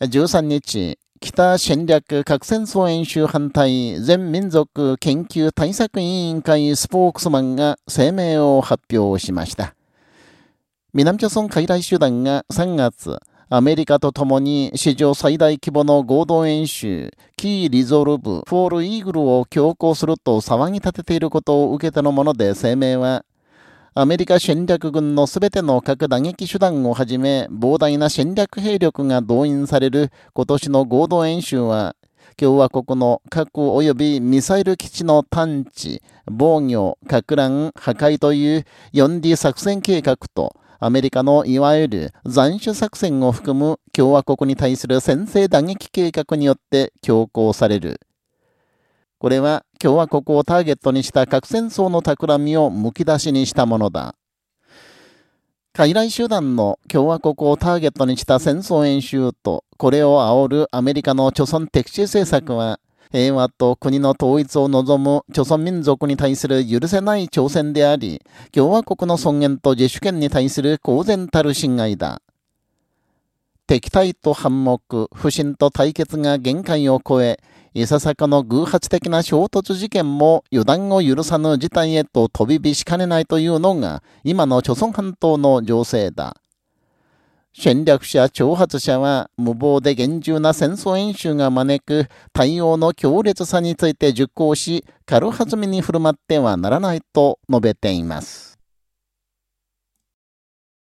13日、北侵略核戦争演習反対全民族緊急対策委員会スポークスマンが声明を発表しました。南朝鮮傀儡集団が3月、アメリカと共に史上最大規模の合同演習、キーリゾルブ・フォール・イーグルを強行すると騒ぎ立てていることを受けてのもので声明は、アメリカ戦略軍のすべての核打撃手段をはじめ、膨大な戦略兵力が動員される今年の合同演習は、共和国の核及びミサイル基地の探知、防御、核乱、破壊という 4D 作戦計画と、アメリカのいわゆる斬首作戦を含む共和国に対する先制打撃計画によって強行される。これは共和国をターゲットにした核戦争の企みをむき出しにしたものだ。傀儡集団の共和国をターゲットにした戦争演習と、これを煽るアメリカの貯村敵視政策は、平和と国の統一を望む貯村民族に対する許せない挑戦であり、共和国の尊厳と自主権に対する公然たる侵害だ。敵対と反目、不信と対決が限界を超え、いささかの偶発的な衝突事件も予断を許さぬ事態へと飛び火しかねないというのが今の朝鮮半島の情勢だ。戦略者、挑発者は無謀で厳重な戦争演習が招く対応の強烈さについて熟考し、軽はずみに振る舞ってはならないと述べています。